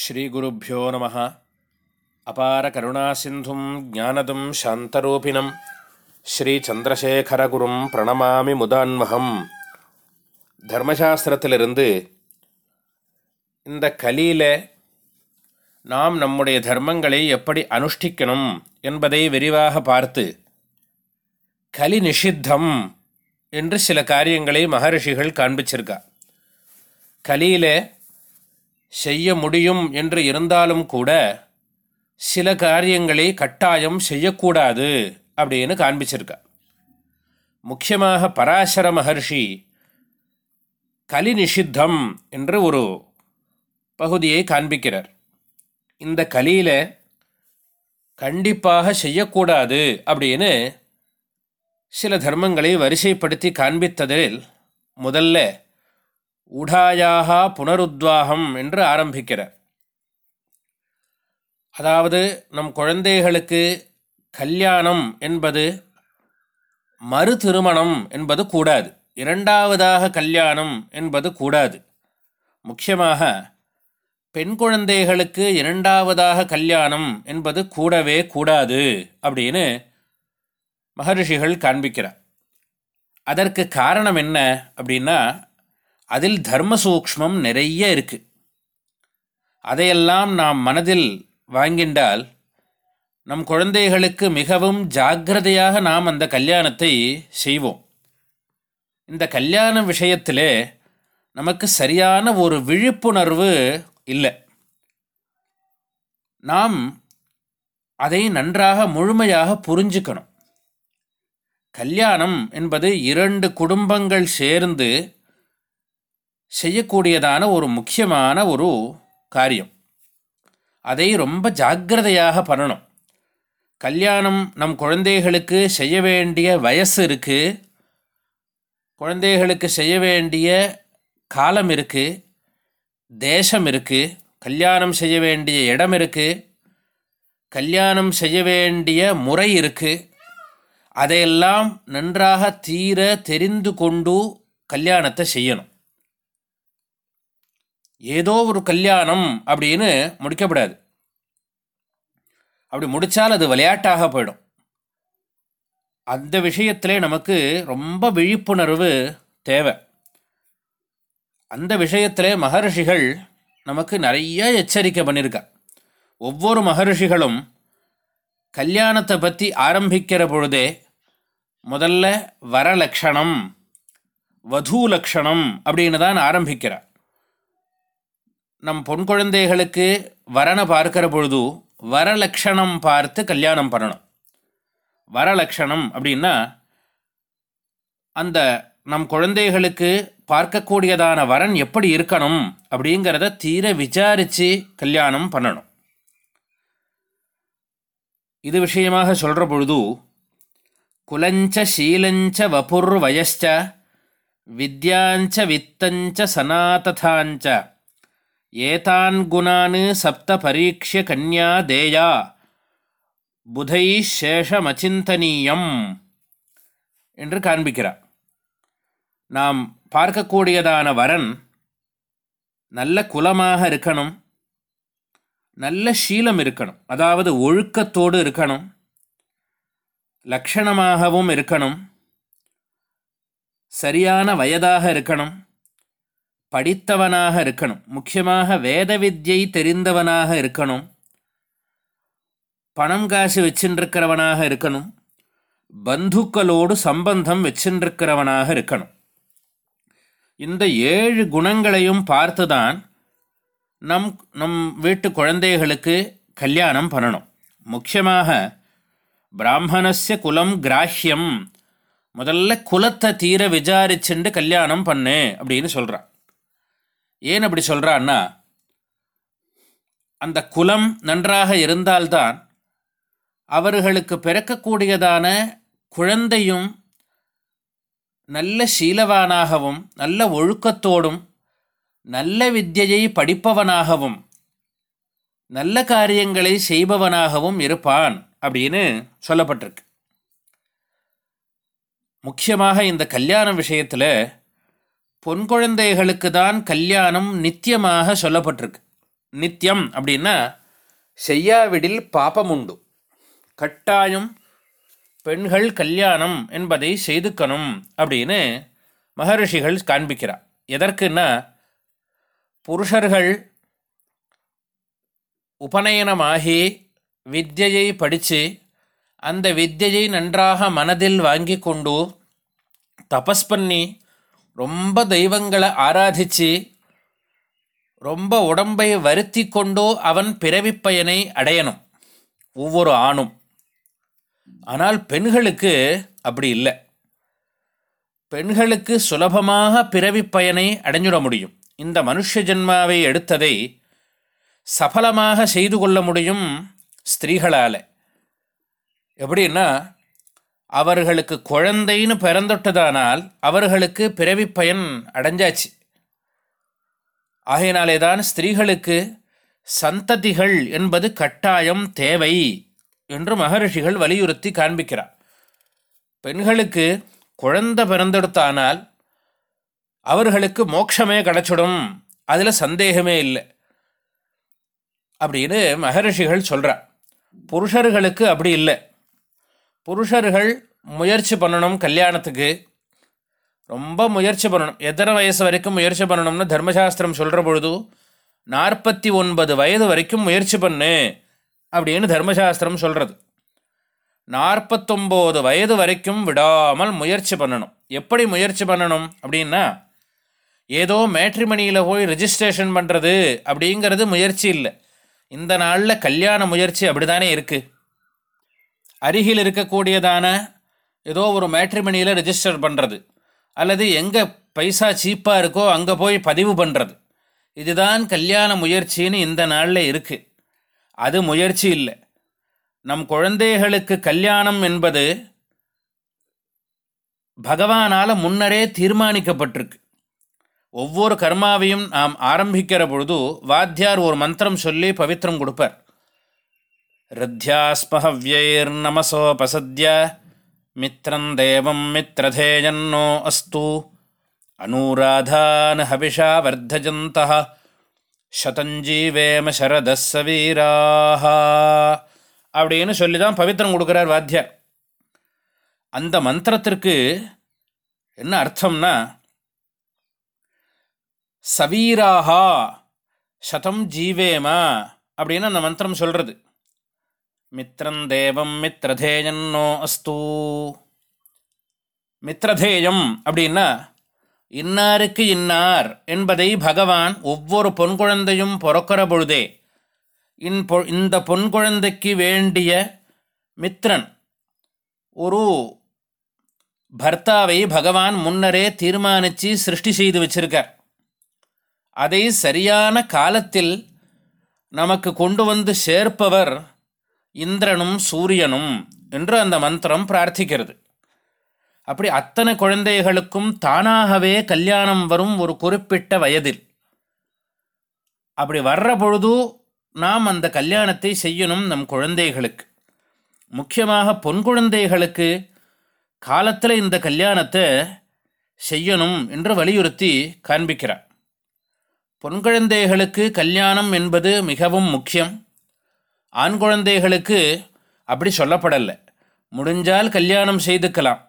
ஸ்ரீகுருப்போ நம. அபார கருணாசிந்தும் ஜானதம் சாந்தரூபிணம். ஸ்ரீச்சந்திரசேகரகுரும் பிரணமாமி முதான்மகம் தர்மசாஸ்திரத்திலிருந்து இந்த கலியில நாம் நம்முடைய தர்மங்களை எப்படி அனுஷ்டிக்கணும் என்பதை விரிவாக பார்த்து கலி நிஷித்தம் என்று சில காரியங்களை மகரிஷிகள் காண்பிச்சிருக்கா. கலியில் செய்ய முடியும் என்று இருந்தாலும் கூட சில காரியங்களை கட்டாயம் செய்யக்கூடாது அப்படின்னு காண்பிச்சிருக்கா. முக்கியமாக பராசர மகர்ஷி கலி நிஷித்தம் என்று ஒரு பகுதியை காண்பிக்கிறார். இந்த கலியில் கண்டிப்பாக செய்யக்கூடாது அப்படின்னு சில தர்மங்களை வரிசைப்படுத்தி காண்பித்ததில் முதல்ல உடாயாக புனருத்வாகம் என்று ஆரம்பிக்கிறார் அதாவது நம் குழந்தைகளுக்கு கல்யாணம் என்பது மறு திருமணம் என்பது கூடாது. இரண்டாவதாக கல்யாணம் என்பது கூடாது. முக்கியமாக பெண் குழந்தைகளுக்கு இரண்டாவதாக கல்யாணம் என்பது கூடவே கூடாது அப்படின்னு மகரிஷிகள் காண்பிக்கிறார். அதற்கு காரணம் என்ன அப்படின்னா அதில் தர்ம சூக்ஷ்மம் நிறைய இருக்குது அதையெல்லாம் நாம் மனதில் வாங்கின்றால் நம் குழந்தைகளுக்கு மிகவும் ஜாக்கிரதையாக நாம் அந்த கல்யாணத்தை செய்வோம். இந்த கல்யாண விஷயத்திலே நமக்கு சரியான ஒரு விழிப்புணர்வு இல்லை. நாம் அதை நன்றாக முழுமையாக புரிஞ்சுக்கணும். கல்யாணம் என்பது இரண்டு குடும்பங்கள் சேர்ந்து செய்யக்கூடியதான ஒரு முக்கியமான ஒரு காரியம். அதை ரொம்ப ஜாக்கிரதையாக பண்ணணும். கல்யாணம் நம் குழந்தைகளுக்கு செய்ய வேண்டிய வயசு இருக்குது குழந்தைகளுக்கு செய்ய வேண்டிய காலம் இருக்குது தேசம் இருக்குது கல்யாணம் செய்ய வேண்டிய இடம் இருக்குது கல்யாணம் செய்ய வேண்டிய முறை இருக்குது அதையெல்லாம் நன்றாக தீர தெரிந்து கொண்டு கல்யாணத்தை செய்யணும். ஏதோ ஒரு கல்யாணம் அப்படின்னு முடிக்கப்படாது. அப்படி முடித்தால் அது விளையாட்டாக போயிடும். அந்த விஷயத்திலே நமக்கு ரொம்ப விழிப்புணர்வு தேவை. அந்த விஷயத்திலே மகர்ஷிகள் நமக்கு நிறைய எச்சரிக்கை பண்ணியிருக்கா. ஒவ்வொரு மகர்ஷிகளும் கல்யாணத்தை பற்றி ஆரம்பிக்கிற பொழுதே முதல்ல வரலக்ஷணம் வது லக்ஷணம் அப்படின்னு தான் ஆரம்பிக்கிறார் நம் பொன் குழந்தைகளுக்கு வரனை பார்க்கிற பொழுது வரலக்ஷணம் பார்த்து கல்யாணம் பண்ணணும். வரலக்ஷணம் அப்படின்னா அந்த நம் குழந்தைகளுக்கு பார்க்கக்கூடியதான வரன் எப்படி இருக்கணும் அப்படிங்கிறத தீர விசாரித்து கல்யாணம் பண்ணணும். இது விஷயமாக சொல்கிற பொழுது குலஞ்ச சீலஞ்ச வபுர் வயஸ்ச வித்யாஞ்ச வித்தஞ்ச சனாததாஞ்ச ஏதான் குணான் சப்த பரீட்சிய கன்யா தேயா? புதை சேஷமச்சிந்தனீயம் என்று காண்பிக்கிறார். நாம் பார்க்கக்கூடியதான வரன் நல்ல குலமாக இருக்கணும் நல்ல சீலம் இருக்கணும் அதாவது ஒழுக்கத்தோடு இருக்கணும் லக்ஷணமாகவும் இருக்கணும் சரியான வயதாக இருக்கணும் படித்தவனாக இருக்கணும். முக்கியமாக வேத வித்யை தெரிந்தவனாக இருக்கணும். பணம் காசு வச்சுருக்கிறவனாக இருக்கணும். பந்துக்களோடு சம்பந்தம் வச்சுருக்கிறவனாக இருக்கணும். இந்த ஏழு குணங்களையும் பார்த்துதான் நம் நம் வீட்டு குழந்தைகளுக்கு கல்யாணம் பண்ணணும். முக்கியமாக பிராமணஸ்ய குலம் கிராஹ்யம். முதல்ல குலத்தை தீர விசாரிச்சுண்டு கல்யாணம் பண்ணு அப்படின்னு சொல்கிறான் ஏன் அப்படி சொல்கிறான்னா அந்த குலம் நன்றாக இருந்தால்தான் அவர்களுக்கு பிறக்கக்கூடியதான குழந்தையும் நல்ல சீலவானாகவும் நல்ல ஒழுக்கத்தோடும் நல்ல வித்தியை படிப்பவனாகவும் நல்ல காரியங்களை செய்பவனாகவும் இருப்பான் அப்படின்னு சொல்லப்பட்டிருக்கு. முக்கியமாக இந்த கல்யாண விஷயத்தில் பொன் குழந்தைகளுக்கு தான் கல்யாணம் நித்தியமாக சொல்லப்பட்டிருக்கு. நித்தியம் அப்படின்னா செய்யாவிடில் பாப்பமுண்டு உண்டு. கட்டாயம் பெண்கள் கல்யாணம் என்பதை செய்துக்கணும் அப்படின்னு மகரிஷிகள் காண்பிக்கிறார். எதற்குன்னா புருஷர்கள் உபநயனமாகி வித்தியை படித்து அந்த வித்தியை நன்றாக மனதில் வாங்கி கொண்டு தபஸ் பண்ணி ரொம்ப தெய்வங்களை ஆராதித்து ரொம்ப உடம்பை வருத்தி கொண்டோ அவன் பிறவி பயனை அடையணும் ஒவ்வொரு ஆணும். ஆனால் பெண்களுக்கு அப்படி இல்லை. பெண்களுக்கு சுலபமாக பிறவி பயனை அடைஞ்சிட முடியும். இந்த மனுஷ ஜென்மாவை எடுத்ததை சபலமாக செய்து கொள்ள முடியும் ஸ்திரீகளால். எப்படின்னா அவர்களுக்கு குழந்தைன்னு பிறந்தொட்டதானால் அவர்களுக்கு பிறவி பயன் அடைஞ்சாச்சு. ஆகையினாலே தான் ஸ்திரீகளுக்கு சந்ததிகள் என்பது கட்டாயம் தேவை என்று மகரிஷிகள் வலியுறுத்தி காண்பிக்கிறார். பெண்களுக்கு குழந்தை பிறந்தெடுத்தானால் அவர்களுக்கு மோட்சமே கிடச்சிடும். அதில் சந்தேகமே இல்லை. அப்படின்னு மகரிஷிகள் சொல்கிறார் புருஷர்களுக்கு அப்படி இல்லை. புருஷர்கள் முயற்சி பண்ணணும் கல்யாணத்துக்கு. ரொம்ப முயற்சி பண்ணணும். எத்தனை வயசு வரைக்கும் முயற்சி பண்ணணும்னு தர்மசாஸ்திரம் சொல்கிற பொழுது நாற்பத்தி ஒன்பது வயது வரைக்கும் முயற்சி பண்ணு அப்படின்னு தர்மசாஸ்திரம் சொல்கிறது நாற்பத்தொம்போது வயது வரைக்கும் விடாமல் முயற்சி பண்ணணும். எப்படி முயற்சி பண்ணணும் அப்படின்னா ஏதோ மேட்ரிமணியில் போய் ரிஜிஸ்ட்ரேஷன் பண்ணுறது அப்படிங்கிறது முயற்சி இல்லை. இந்த நாளில் கல்யாண முயற்சி அப்படி தானே இருக்குது அருகில் இருக்கக்கூடியதான ஏதோ ஒரு மேட்ரிமணியில் ரிஜிஸ்டர் பண்ணுறது அல்லது எங்கே பைசா சீப்பாக இருக்கோ அங்கே போய் பதிவு பண்ணுறது இதுதான் கல்யாண முயற்சின்னு இந்த நாளில் இருக்குது அது முயற்சி இல்லை. நம் குழந்தைகளுக்கு கல்யாணம் என்பது பகவானால் முன்னரே தீர்மானிக்கப்பட்டிருக்கு. ஒவ்வொரு கர்மாவையும் நாம் ஆரம்பிக்கிற பொழுது வாத்தியார் ஒரு மந்திரம் சொல்லி பவித்திரம் கொடுப்பார். ரித்யாஸ்மஹவ்யைர் நமசோபசத்ய மித்ரம் தேவம் மித்ரதேஜன்னோ அஸ்து அனூராதான் ஹவிஷா வர்தஜந்த சதஞ்சீவேம சரதஸ் அப்படின்னு சொல்லி தான் பவித்திரம் கொடுக்குறார் வாத்தியார் அந்த மந்திரத்திற்கு என்ன அர்த்தம்னா சவீராகா சதம் ஜீவேமா அப்படின்னு அந்த மந்திரம் சொல்கிறது மித்ரம் தேவம் மித்ரதேயன்னோ அஸ்து மித்ரதேயம் அப்படின்னா இன்னாருக்கு இன்னார் என்பதை பகவான் ஒவ்வொரு பொன் குழந்தையும் பிறக்கிற பொழுதே இன் பொ இந்த பொன் குழந்தைக்கு வேண்டிய மித்ரன் ஒரு பர்த்தாவை பகவான் முன்னரே தீர்மானித்து சிருஷ்டி செய்து வச்சிருக்கார். அதை சரியான காலத்தில் நமக்கு கொண்டு வந்து சேர்ப்பவர் இந்திரனும் சூரியனும் என்று அந்த மந்திரம் பிரார்த்திக்கிறது. அப்படி அத்தனை குழந்தைகளுக்கும் தானாகவே கல்யாணம் வரும் ஒரு குறிப்பிட்ட வயதில். அப்படி வர்ற பொழுது நாம் அந்த கல்யாணத்தை செய்யணும் நம் குழந்தைகளுக்கு. முக்கியமாக பொன் குழந்தைகளுக்கு காலத்தில் இந்த கல்யாணத்தை செய்யணும் என்று வலியுறுத்தி காண்பிக்கிறார். பொன் குழந்தைகளுக்கு கல்யாணம் என்பது மிகவும் முக்கியம். ஆண் குழந்தைகளுக்கு அப்படி சொல்லப்படலை. முடிஞ்சால் கல்யாணம் செய்துக்கலாம்.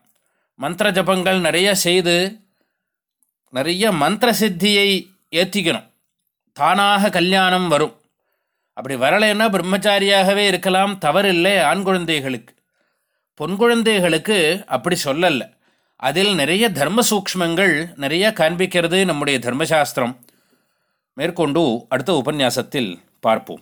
மந்திர ஜபங்கள் நிறைய செய்து நிறைய மந்திர சித்தியை ஏற்றிக்கணும் தானாக கல்யாணம் வரும். அப்படி வரலைன்னா பிரம்மச்சாரியாகவே இருக்கலாம். தவறில்லை ஆண் குழந்தைகளுக்கு. பொன் குழந்தைகளுக்கு அப்படி சொல்லலை. அதில் நிறைய தர்ம சூக்ஷ்மங்கள் நிறைய காண்பிக்கிறது நம்முடைய தர்மசாஸ்திரம். மேற்கொண்டு அடுத்த உபன்யாசத்தில் பார்ப்போம்.